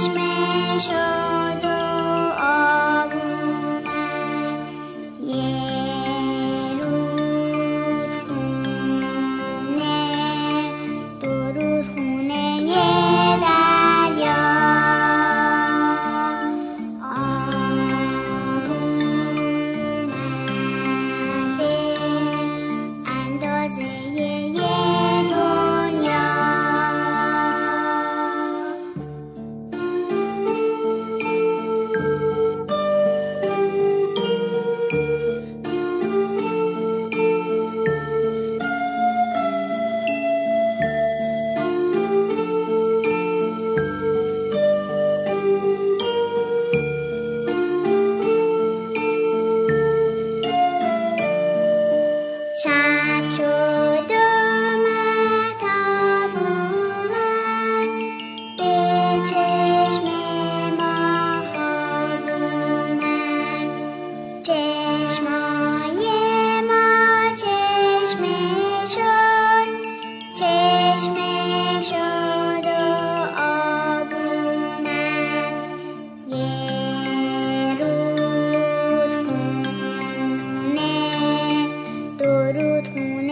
Krishna شب شد آمد آب اومد. به چشم ما خواب چشمای ما چشم شد. چشم شد. retrouverons